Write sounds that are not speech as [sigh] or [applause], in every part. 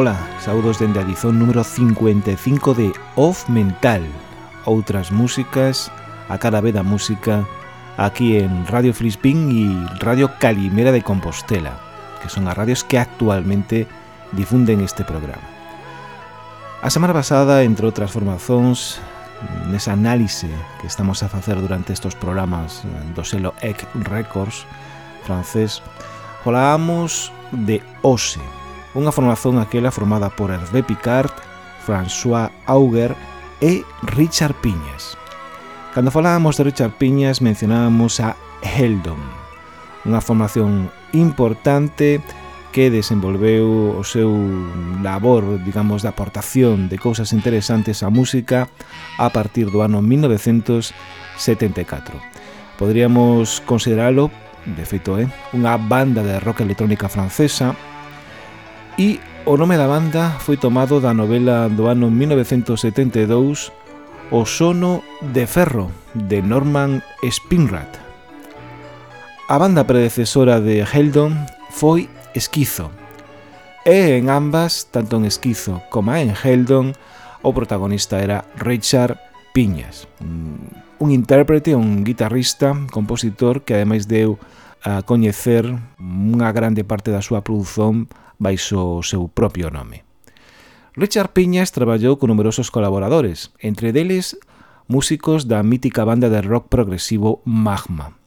Ola, saudos dende a edición número 55 de Off Mental. Outras músicas, a cara vez da música Aquí en Radio Filispín e Radio Calimera de Compostela Que son as radios que actualmente difunden este programa. A semana pasada, entre outras formazóns Nesa análise que estamos a facer durante estos programas do selo EC Records francés Falábamos de Ose unha formación aquela formada por Hervé Picard, François Auger e Richard Piñas. Cando falábamos de Richard Piñas mencionábamos a Heldon, unha formación importante que desenvolveu o seu labor, digamos, de aportación de cousas interesantes á música a partir do ano 1974. Podríamos consideralo, de feito, eh, unha banda de rock electrónica francesa e o nome da banda foi tomado da novela do ano 1972 O sono de ferro, de Norman Spinrad. A banda predecesora de Heldon foi Esquizo, e en ambas, tanto en Esquizo como en Heldon, o protagonista era Richard Piñas, un intérprete, un guitarrista, compositor que ademais deu a coñecer unha grande parte da súa produción baixo o seu propio nome. Richard Piñas traballou con numerosos colaboradores, entre deles músicos da mítica banda de rock progresivo Magma.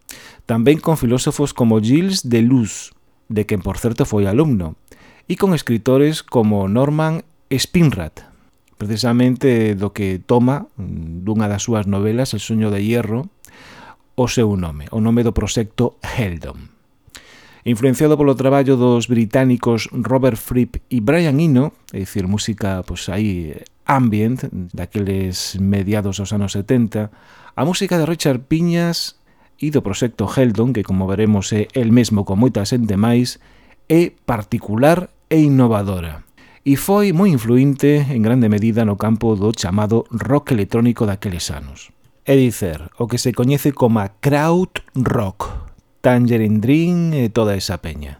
Tamén con filósofos como Gilles Deleuze, de quen por certo foi alumno, e con escritores como Norman Spinrad, precisamente do que toma mm, dunha das súas novelas El sueño de hierro o seu nome, o nome do proxecto Heldon influenciado polo traballo dos británicos Robert Fripp e Brian Eno, é dicir, música pois, aí ambient, daqueles mediados dos anos 70, a música de Richard Piñas e do proxecto Heldon, que como veremos é el mesmo con moita xente máis, é particular e innovadora. E foi moi influinte en grande medida no campo do chamado rock electrónico daqueles anos. É dicer, o que se coñece como kraut rock. Tangerine Dream e toda esa peña.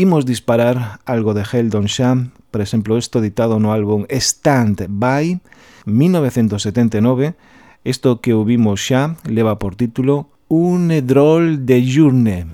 Imos disparar algo de Heldon Sham, por exemplo, isto editado no álbum Stand By, 1979, isto que o vimos xa leva por título Un drôle de journée.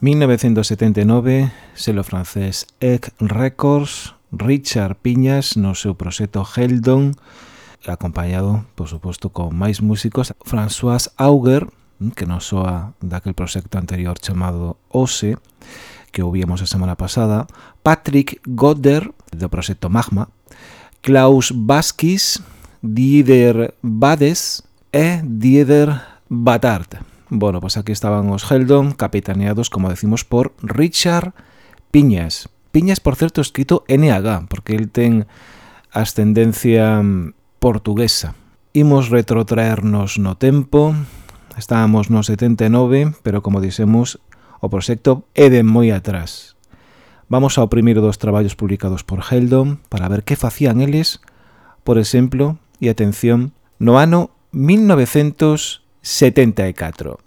1979, selo francés Egg Records, Richard Piñas no seu proxecto Heldon, acompañado, por suposto, con máis músicos, François Auger, mm, que non soa daquel proxecto anterior chamado OSE, que ouvíamos a semana pasada, Patrick Goder, do proxecto Magma, Klaus Baskis, Dieder Bades e Dieder Batard. Bueno, pues aquí estaban os Heldon, capitaneados, como decimos, por Richard Piñas. Piñas, por certo, escrito NH, porque el ten ascendencia mm, portuguesa. Imos retrotraernos no tempo. Estábamos no 79, pero como dixemos, o proxecto é de moi atrás. Vamos ao primeiro dos traballos publicados por Heldon para ver que facían eles, por exemplo, e atención, no ano 1900 Setenta y cuatro.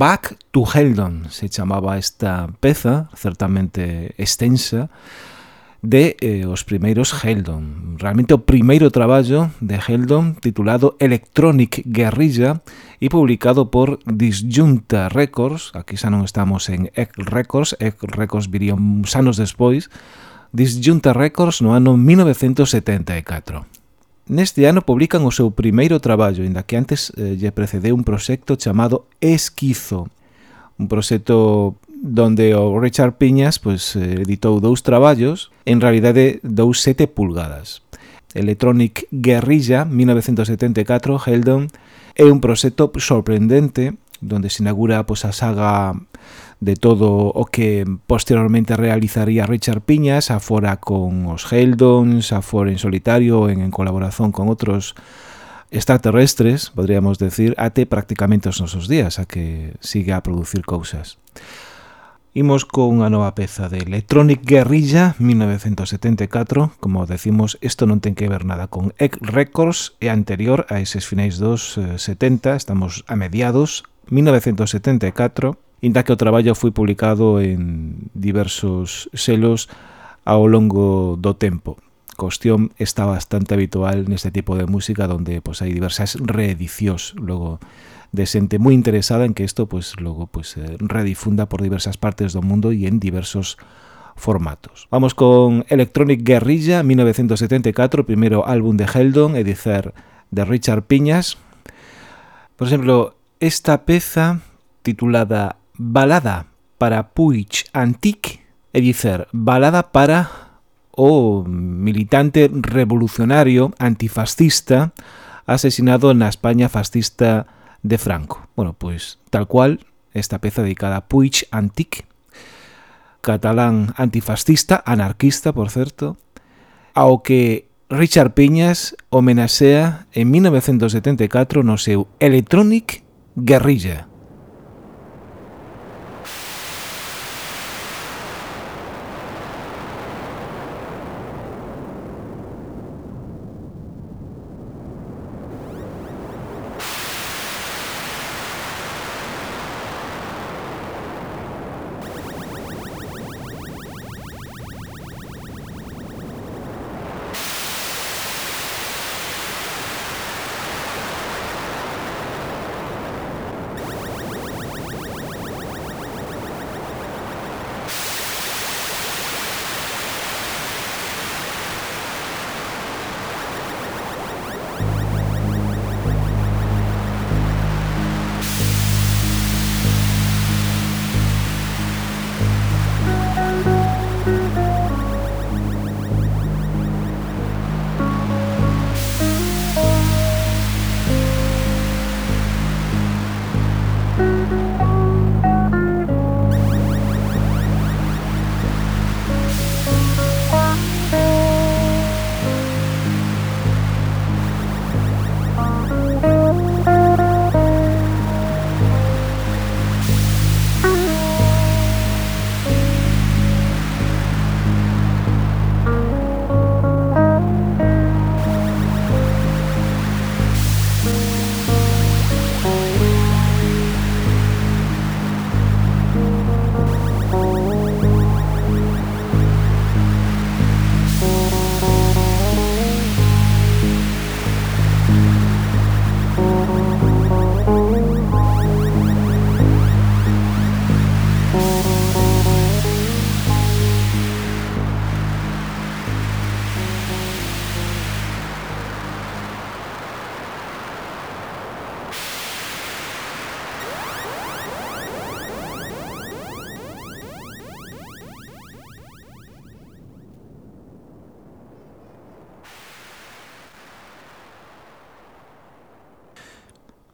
Back to Heldon se chamaba esta peza, certamente extensa, de eh, os primeiros Heldon. Realmente o primeiro traballo de Heldon titulado Electronic Guerrilla e publicado por Disjunta Records, aquí xa non estamos en Egg Records, Egg Records viría uns anos despois, Disjunta Records no ano 1974. Neste ano publican o seu primeiro traballo, inda que antes eh, lle precedeu un proxecto chamado Esquizo, un proxecto donde o Richard Piñas pois, editou dous traballos, en realidade dous sete pulgadas. Electronic Guerrilla 1974, Heldon, é un proxecto sorprendente donde se inaugura pois, a saga de todo o que posteriormente realizaría Richard Piñas, afora con os Heldons, afora en solitario en, en colaboración con outros extraterrestres, podríamos decir, até prácticamente os nosos días, a que siga a producir cousas. Imos con unha nova peza de Electronic Guerrilla 1974 Como decimos, isto non ten que ver nada con Egg Records E anterior a eses finais dos eh, 70, estamos a mediados 1974 inda que o traballo foi publicado en diversos selos ao longo do tempo. Cuestión está bastante habitual neste tipo de música donde pois, hai diversas reedicións logo de xente moi interesada en que isto pois, logo pois, redifunda por diversas partes do mundo e en diversos formatos. Vamos con Electronic Guerrilla 1974, primeiro álbum de Heldon e dicer de Richard Piñas. Por exemplo, esta peza titulada balada para Puig Antic, e dicer, balada para o militante revolucionario antifascista asesinado na España fascista de Franco. Bueno, pois tal cual esta peza dedicada a Puig Antic, catalán antifascista, anarquista, por certo, ao que Richard Piñas homenaxea en 1974 no seu Electronic Guerrilla.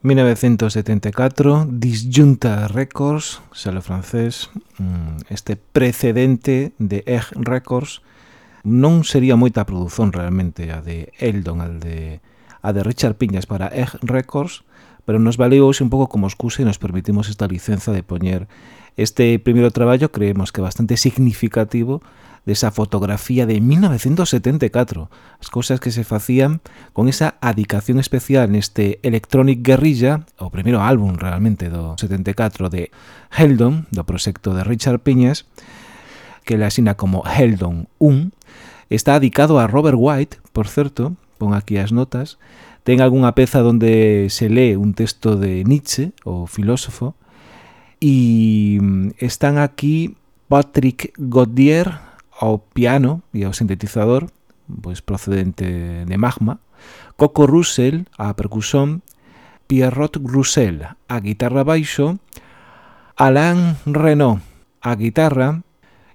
1974, Disjunta Records, selo francés, mm, este precedente de Egg Records, non sería moita produción realmente a de Eldon, a de, a de Richard Piñas para Egg Records, pero nos valeu hoxe un pouco como excusa e nos permitimos esta licenza de poñer este primeiro traballo creemos que bastante significativo desa fotografía de 1974, as cousas que se facían con esa adicación especial neste Electronic Guerrilla, o primeiro álbum realmente do 74 de Heldon, do proxecto de Richard Piñas, que le asina como Heldon 1, está dedicado a Robert White, por certo, pon aquí as notas, ten algunha peza onde se lee un texto de Nietzsche, o filósofo, E mm, están aquí Patrick Godier ao piano e ao sintetizador, pois procedente de Magma, Coco Russell á percusión, Pierrot Russell á guitarra baixo, Alain Renault á guitarra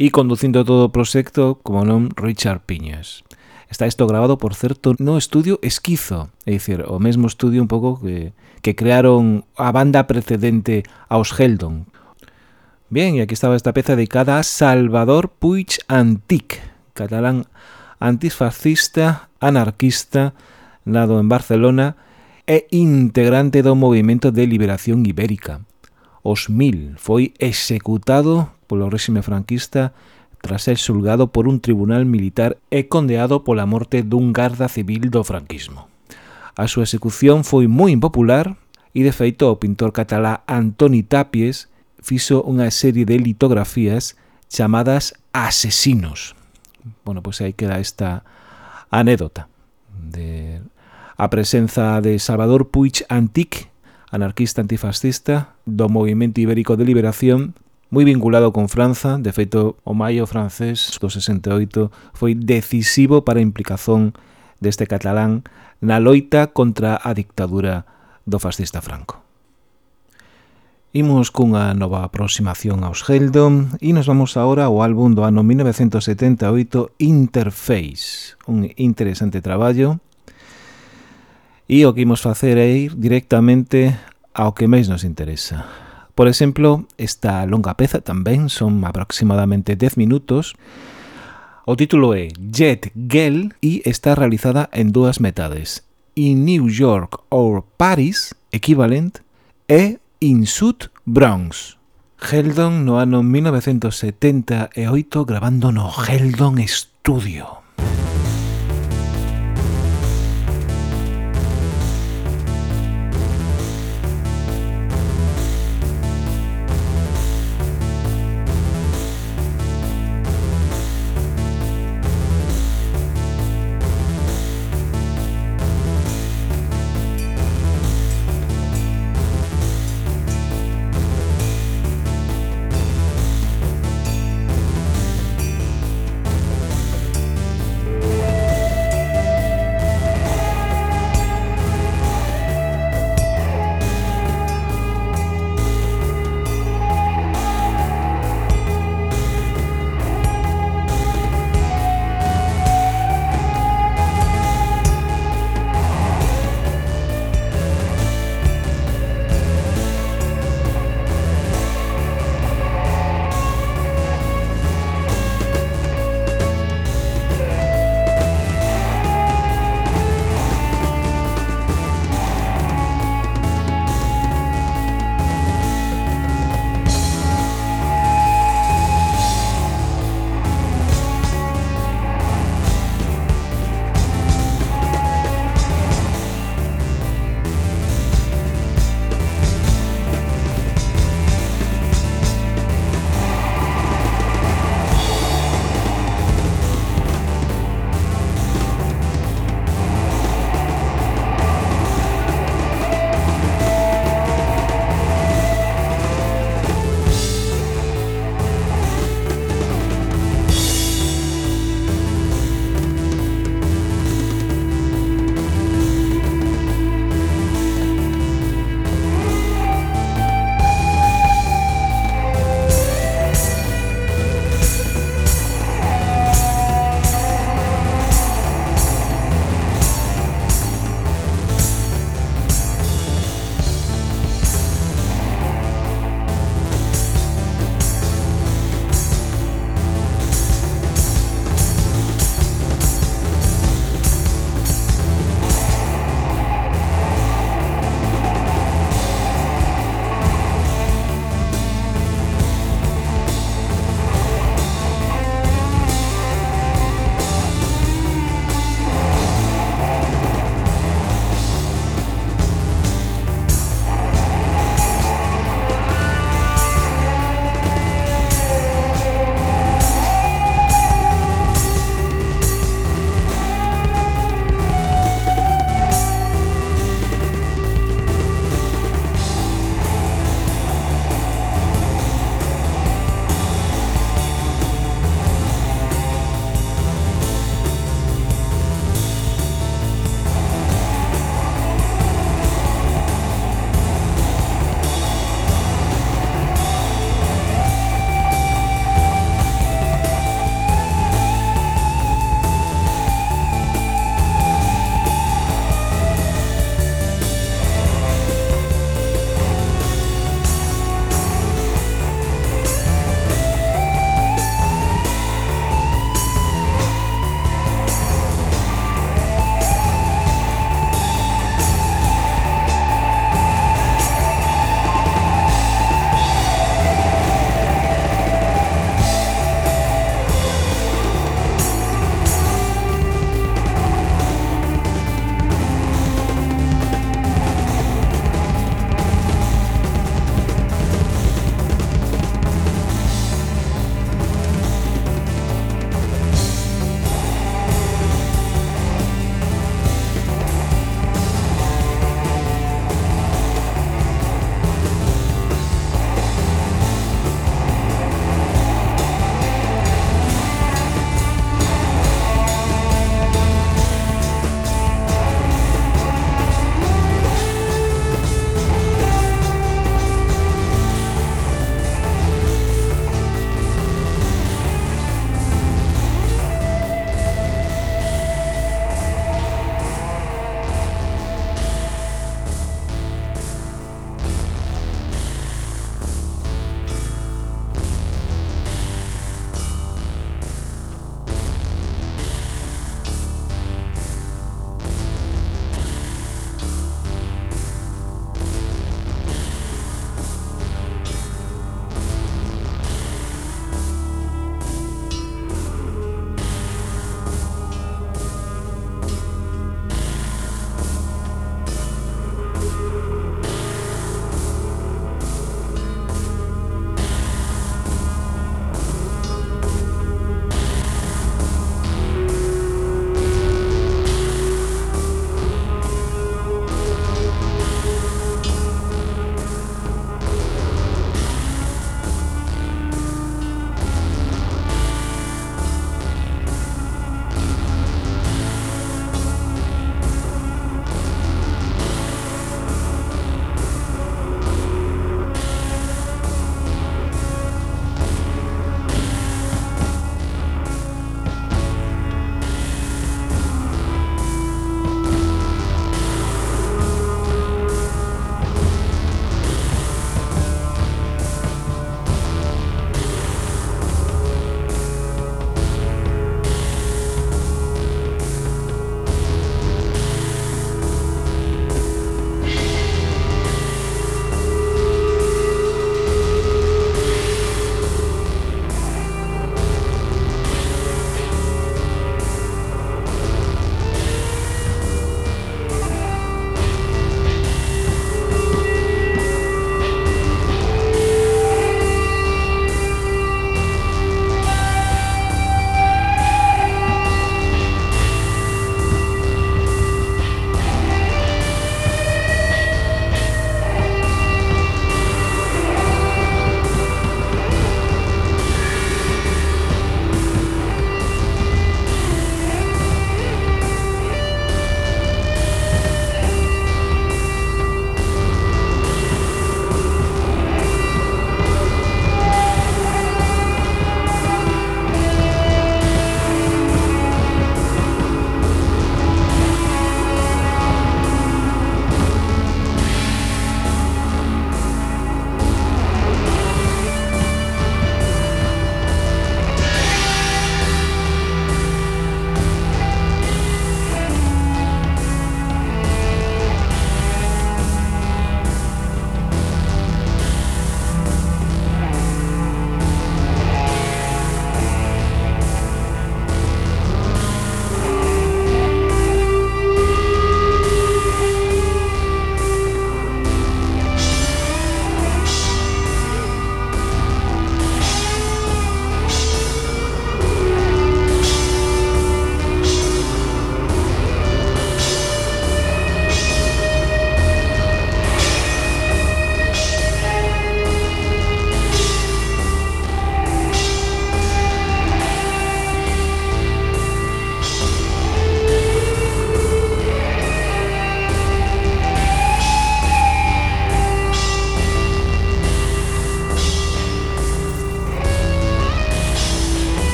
e conducindo todo o proxecto, como non, Richard Piñas. Está isto grabado, por certo, no estudio Esquizo, é dicir, o mesmo estudio un pouco que, que crearon a banda precedente aos Heldon. Bien, e aquí estaba esta peza dedicada a Salvador Puig Antic, catalán antifascista, anarquista, nado en Barcelona e integrante do Movimento de Liberación Ibérica. Os Mil foi executado polo réxime franquista tras ser xulgado por un tribunal militar e condeado pola morte dun garda civil do franquismo. A súa execución foi moi impopular e, de feito, o pintor catalá Antoni Tapies fixo unha serie de litografías chamadas asesinos. Bueno, pois aí queda esta anécdota de a presenza de Salvador Puig Antic, anarquista antifascista do Movimento Ibérico de Liberación, moi vinculado con Franza, de feito o maio francés do 68 foi decisivo para a implicación deste catalán na loita contra a dictadura do fascista Franco. Imos cunha nova aproximación aos Heldon e nos vamos agora ao álbum do ano 1978 Interface, un interesante traballo e o que imos facer é ir directamente ao que máis nos interesa, Por exemplo, esta longa peza tamén son aproximadamente 10 minutos. O título é Jet Girl e está realizada en dúas metades. In New York or Paris, equivalent, e In Sud Bronx. Heldon no ano 1978 grabando no Heldon Studio.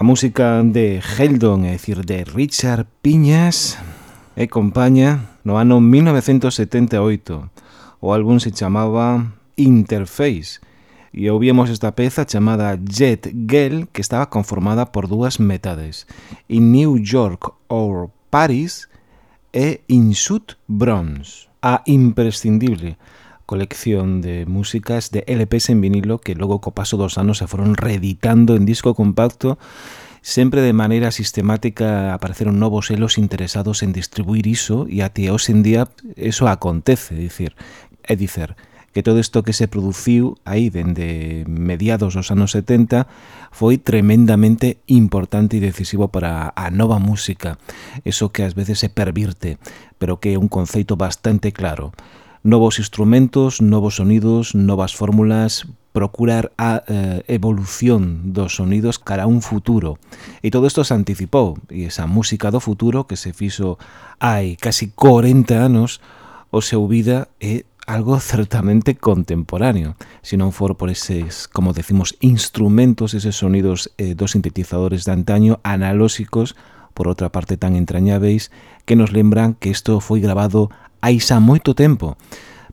A música de Heldon, é dicir, de Richard Piñas, e compañía no ano 1978. O álbum se chamaba Interface e ouvíamos esta peza chamada Jet Girl que estaba conformada por dúas metades. In New York or Paris e In Sud Bronze. A imprescindible colección de músicas de LPs en vinilo que logo co paso dos anos se foron reeditando en disco compacto. Sempre de maneira sistemática apareceron novos elos interesados en distribuir iso e até hoxe en día eso acontece, dicir, é dicer, que todo isto que se produciu aí dende mediados dos anos 70 foi tremendamente importante e decisivo para a nova música, eso que ás veces se pervirte, pero que é un conceito bastante claro novos instrumentos, novos sonidos, novas fórmulas, procurar a eh, evolución dos sonidos cara a un futuro. E todo isto se anticipou, e esa música do futuro que se fixo hai casi 40 anos, o seu vida é algo [laughs] certamente contemporáneo, se non for por eses, como decimos, instrumentos, eses sonidos eh, dos sintetizadores de antaño analóxicos, por outra parte tan entrañáveis, que nos lembran que isto foi grabado hai xa moito tempo,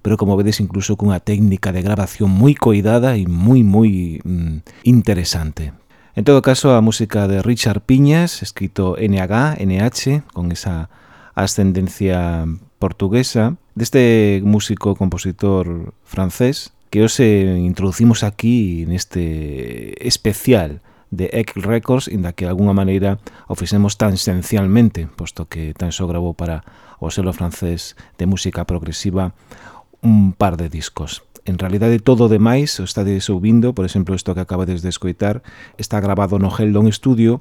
pero como vedes incluso cunha técnica de grabación moi coidada e moi moi mm, interesante. En todo caso, a música de Richard Piñas, escrito NH, NH, con esa ascendencia portuguesa, deste músico compositor francés, que hoxe introducimos aquí neste especial de Egg Records, inda que de alguna maneira o fixemos tan esencialmente, posto que tan só grabou para o selo francés de música progresiva un par de discos. En realidade todo o demais o está ouvindo, por exemplo, isto que acabades de escoitar, está grabado no Heldon Studio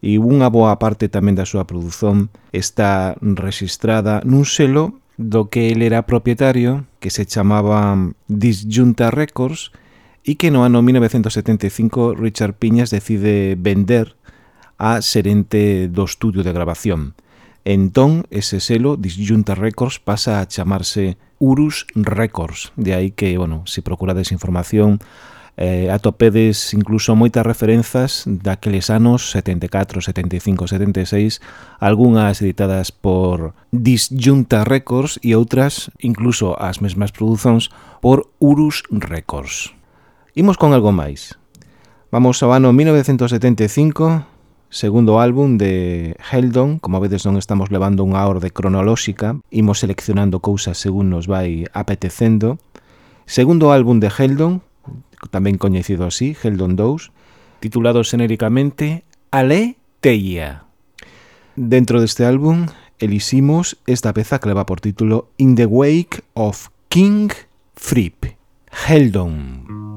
e unha boa parte tamén da súa produción está registrada nun selo do que ele era propietario, que se chamaba Disjunta Records, e que no ano 1975 Richard Piñas decide vender a serente do estudio de grabación. Entón, ese selo, Disjunta Records, pasa a chamarse Urus Records. De aí que, bueno, se procurades información, eh, atopedes incluso moitas referenzas daqueles anos 74, 75, 76, algunhas editadas por Disjunta Records e outras, incluso as mesmas produzóns, por Urus Records. Imos con algo máis. Vamos ao ano 1975, segundo álbum de Heldon, como vedes non estamos levando unha orde cronolóxica, imos seleccionando cousas según nos vai apetecendo. Segundo álbum de Heldon, tamén coñecido así, Heldon 2, titulado xenéricamente Ale Teia. Dentro deste álbum, eliximos esta peza que leva por título In the Wake of King Fripp, Heldon. Heldon.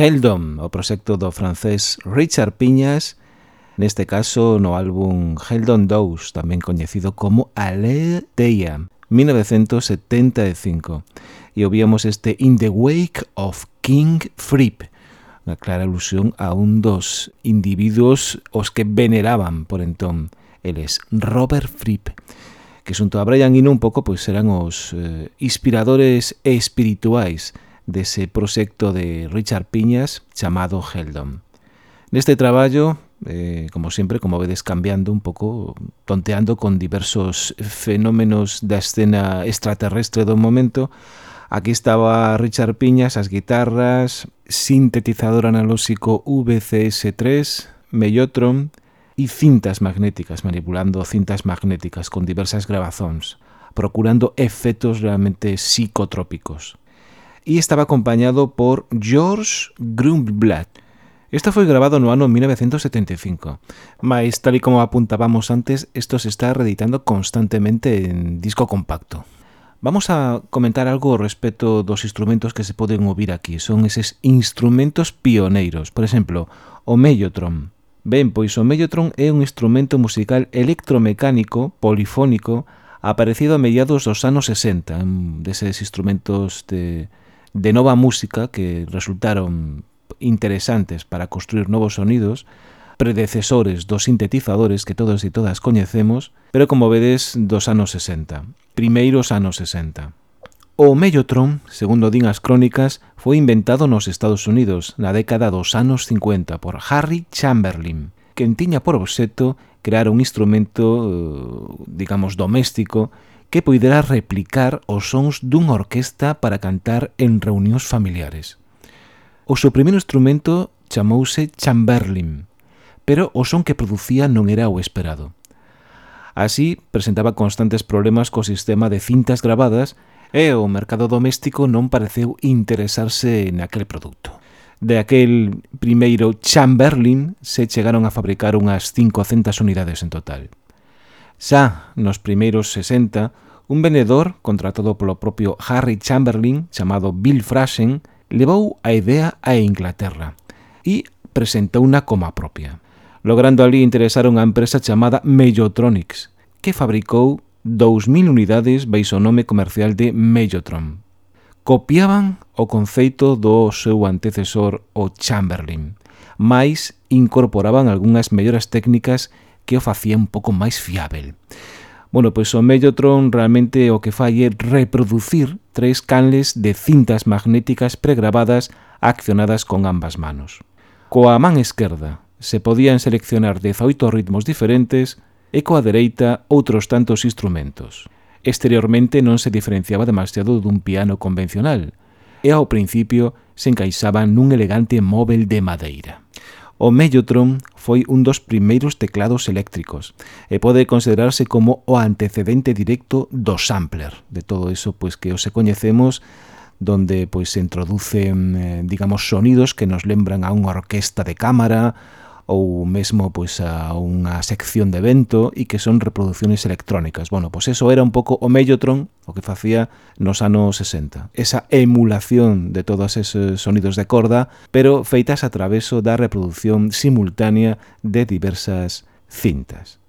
Heldom, o proxecto do francés Richard Piñas, neste caso no álbum Heldon 2, tamén coñecido como Ale Deia, 1975. E ouvíamos este In the Wake of King Fripp, unha clara alusión a un dos individuos os que veneraban por entón. Eles Robert Fripp que xunto a Brian Eno un pouco pois eran os eh, inspiradores espirituais dese proxecto de Richard Piñas chamado Heldon. Neste traballo, eh, como sempre, como vedes cambiando un pouco, tonteando con diversos fenómenos da escena extraterrestre do momento, aquí estaba Richard Piñas, as guitarras, sintetizador analóxico VCS3, Mellotron e cintas magnéticas, manipulando cintas magnéticas con diversas grabazóns, procurando efectos realmente psicotrópicos e estaba acompañado por George Grumblad. Isto foi grabado no ano 1975, mas tal e como apuntábamos antes, isto se está reeditando constantemente en disco compacto. Vamos a comentar algo respecto dos instrumentos que se poden ouvir aquí. Son eses instrumentos pioneiros. Por exemplo, o mellotron. Ben, pois o mellotron é un instrumento musical electromecánico, polifónico, aparecido a mediados dos anos 60, deses instrumentos de de nova música que resultaron interesantes para construir novos sonidos, predecesores dos sintetizadores que todos e todas coñecemos, pero como vedes dos anos 60, primeiros anos 60. O Mellotron, segundo din as crónicas, foi inventado nos Estados Unidos na década dos anos 50 por Harry Chamberlain, quen tiña por obxecto crear un instrumento, eh, digamos, doméstico que poidera replicar os sons dunha orquesta para cantar en reunións familiares. O seu primeiro instrumento chamouse chamberlin, pero o son que producía non era o esperado. Así, presentaba constantes problemas co sistema de cintas grabadas e o mercado doméstico non pareceu interesarse naquele produto. De aquel primeiro Chamberlin se chegaron a fabricar unhas 500 unidades en total. Xa nos primeiros 60, un vendedor contratado polo propio Harry Chamberlain, chamado Bill Frasen, levou a idea a Inglaterra e presentouna como a propia, logrando ali interesar unha empresa chamada Mellotronics, que fabricou 2.000 unidades baixo o nome comercial de Mellotron. Copiaban o conceito do seu antecesor, o Chamberlain, mais incorporaban algunhas melloras técnicas que o facía un pouco máis fiável. Bueno, pois o Mellotron realmente o que fai é reproducir tres canles de cintas magnéticas pregrabadas accionadas con ambas manos. Coa man esquerda se podían seleccionar 18 ritmos diferentes e coa dereita outros tantos instrumentos. Exteriormente non se diferenciaba demasiado dun piano convencional e ao principio se encaixaba nun elegante móvel de madeira. O Mellotron foi un dos primeiros teclados eléctricos e pode considerarse como o antecedente directo do sampler, de todo iso pois que os coñecemos donde pois se introducen, eh, digamos, sonidos que nos lembran a unha orquesta de cámara, ou mesmo pois a unha sección de evento e que son reproducciones electrónicas. Bueno, pois eso era un pouco o Mellotron o que facía nos anos 60. Esa emulación de todos esos sonidos de corda, pero feitas a traveso da reproducción simultánea de diversas cintas.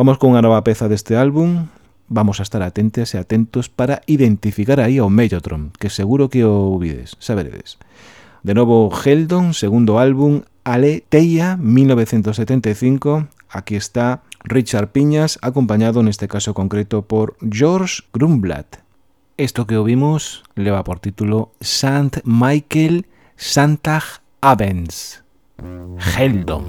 Vamos con unha nova peza deste álbum, vamos a estar atentes e atentos para identificar aí o Mellotron, que seguro que o vides, saberedes. De novo, Heldon, segundo álbum, Aleteia 1975. Aquí está Richard Piñas, acompañado en este caso concreto por George Grumblad. Esto que ouvimos leva por título Sant Michael Santag Abends. Heldon.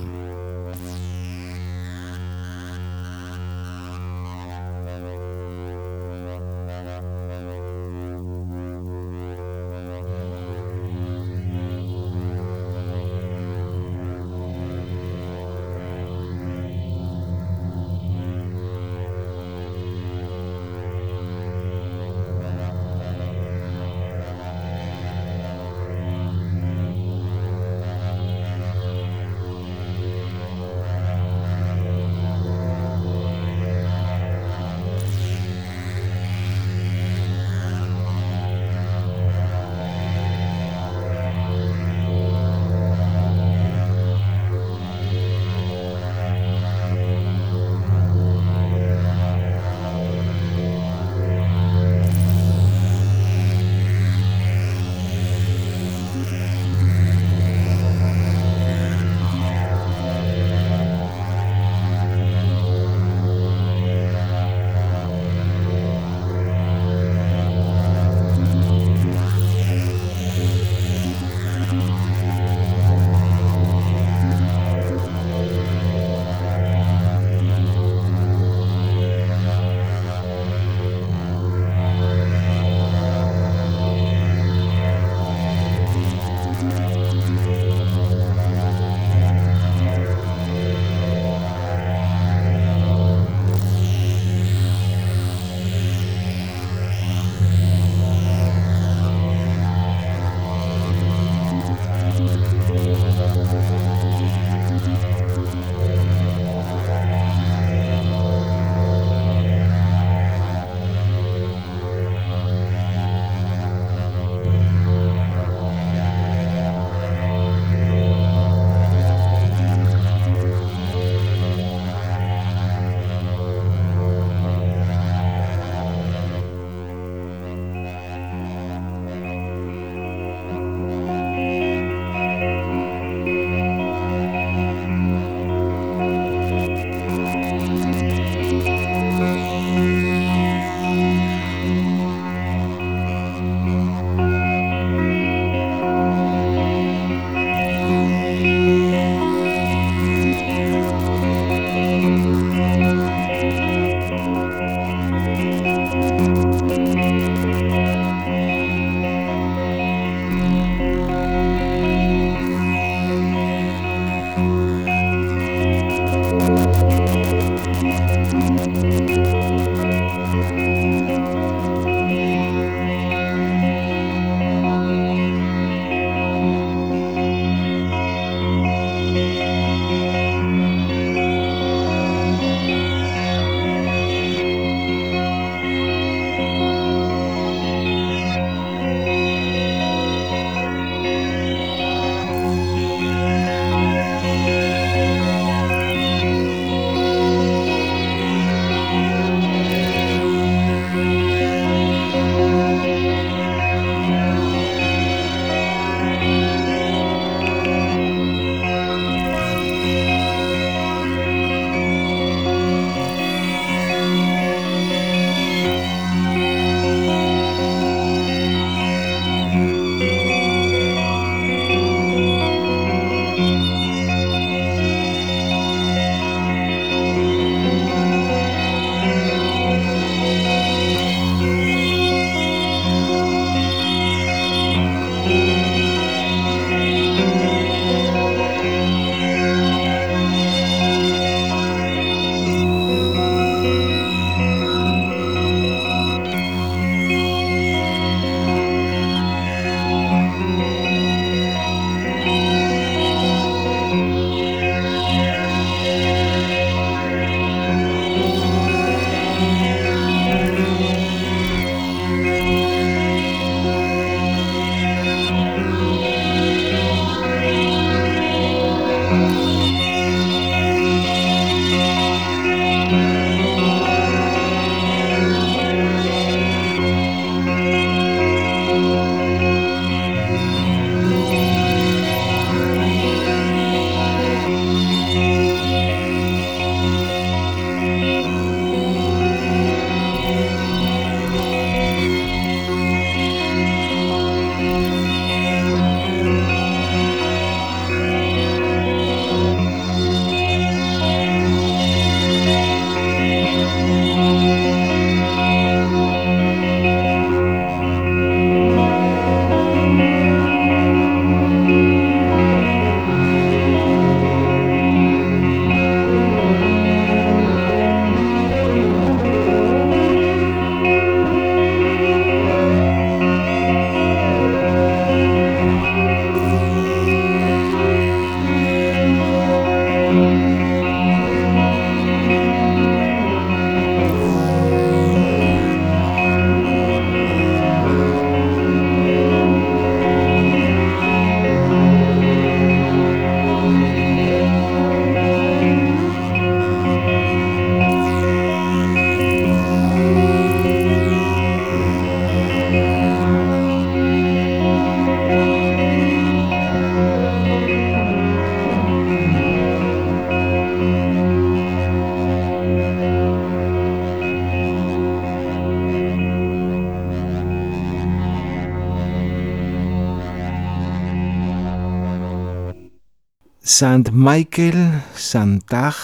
St. Michael Santag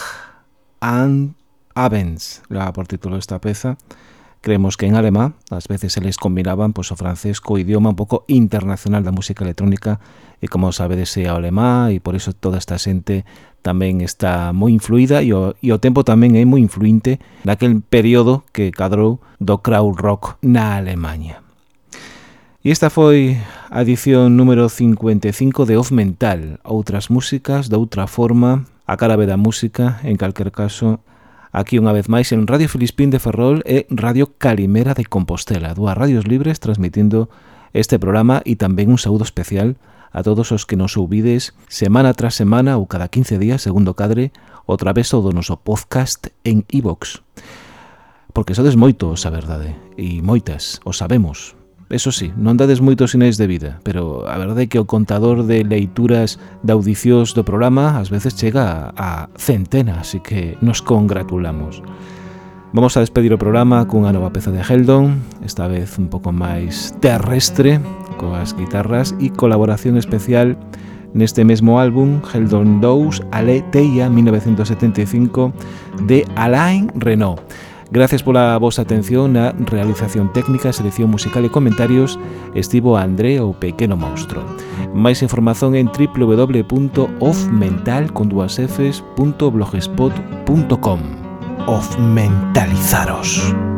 and Avens, graba por título esta peza. Creemos que en alemán, ás veces se les combinaban pois, pues, o francés co idioma un pouco internacional da música electrónica e como sabedes é o alemán e por iso toda esta xente tamén está moi influída e o, e o tempo tamén é moi influinte daquel período que cadrou do crowd rock na Alemanha. E esta foi a edición número 55 de Off Mental, outras músicas de outra forma, a cara da música, en calquer caso, aquí unha vez máis en Radio Filispín de Ferrol e Radio Calimera de Compostela, dúas radios libres transmitindo este programa e tamén un saúdo especial a todos os que nos ouvides semana tras semana ou cada 15 días, segundo cadre, o traveso do noso podcast en iVox. E porque sodes moitos, a verdade, e moitas, o sabemos, Eso sí, non dades moitos sinais de vida, pero a verdade é que o contador de leituras de audicións do programa ás veces chega a, centenas, así que nos congratulamos. Vamos a despedir o programa cunha nova peza de Heldon, esta vez un pouco máis terrestre, coas guitarras e colaboración especial neste mesmo álbum, Heldon 2, Ale Teia, 1975, de Alain Renault. Gracias pola vosa atención na realización técnica, selección musical e comentarios estivo André o Pequeno Monstro. Máis información en www.ofmental.blogspot.com Ofmentalizaros. mentalizaros.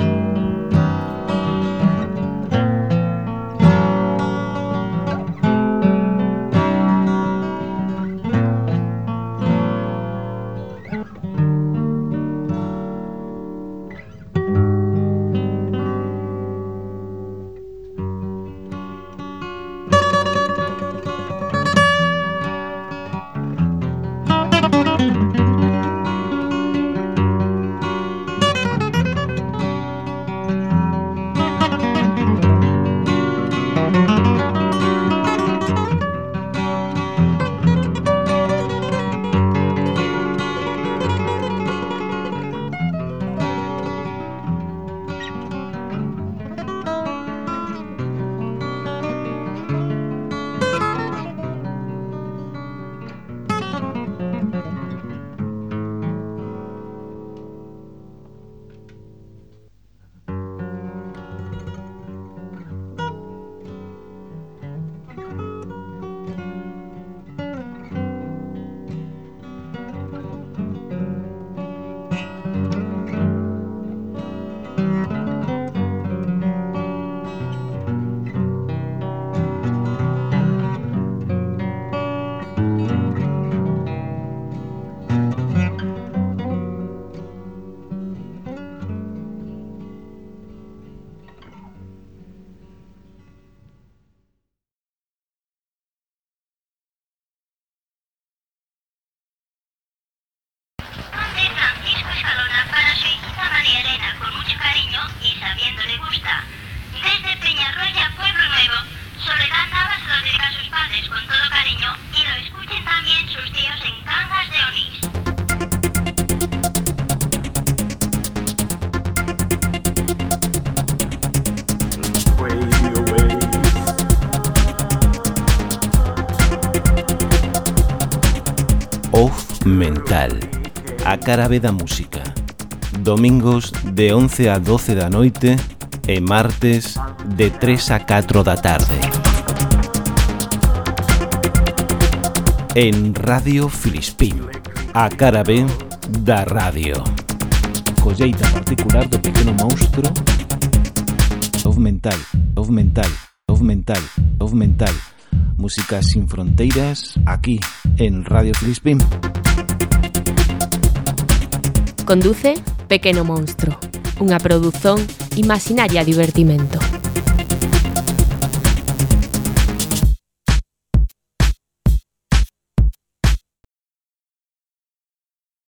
B da Música. Domingos de 11 a 12 da noite e martes de 3 a 4 da tarde. En Radio Filispín, a cara B da radio. Colleita particular do pequeno monstro. Of mental, of mental, of mental, of mental. Música sin fronteiras, aquí, en Radio Filispín. Conduce Pequeno Monstro, unha produción imaginaria divertimento.